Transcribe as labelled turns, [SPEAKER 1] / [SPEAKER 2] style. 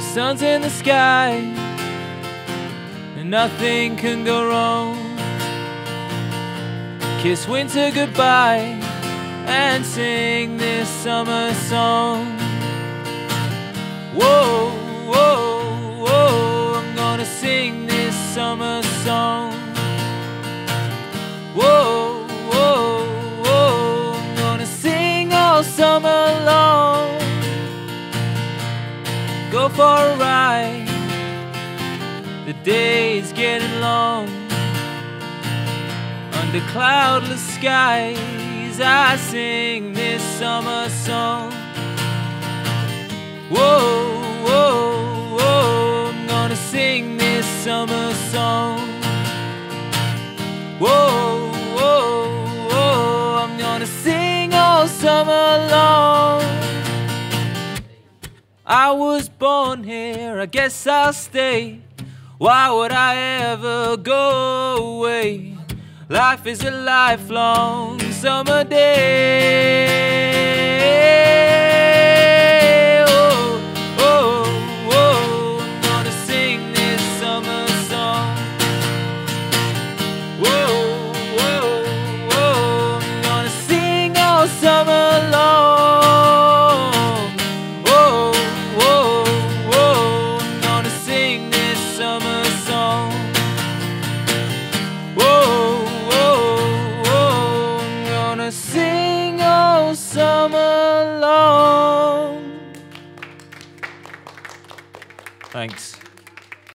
[SPEAKER 1] The sun's in the sky, and nothing can go wrong. Kiss winter goodbye and sing this summer song. Whoa, whoa, whoa, I'm gonna sing this summer song. Whoa, whoa, whoa, I'm gonna sing all summer Go for a ride, the day is getting long. Under cloudless skies, I sing this summer song. Whoa, whoa, whoa, I'm gonna sing this summer song. I was born here, I guess I'll stay. Why would I ever go away? Life is a lifelong summer day. alone. Thanks.